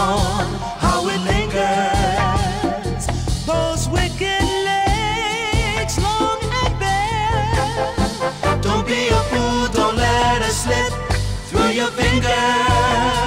how it lingers. Those wicked legs, long and bare. Don't be a fool, don't let it slip through your fingers.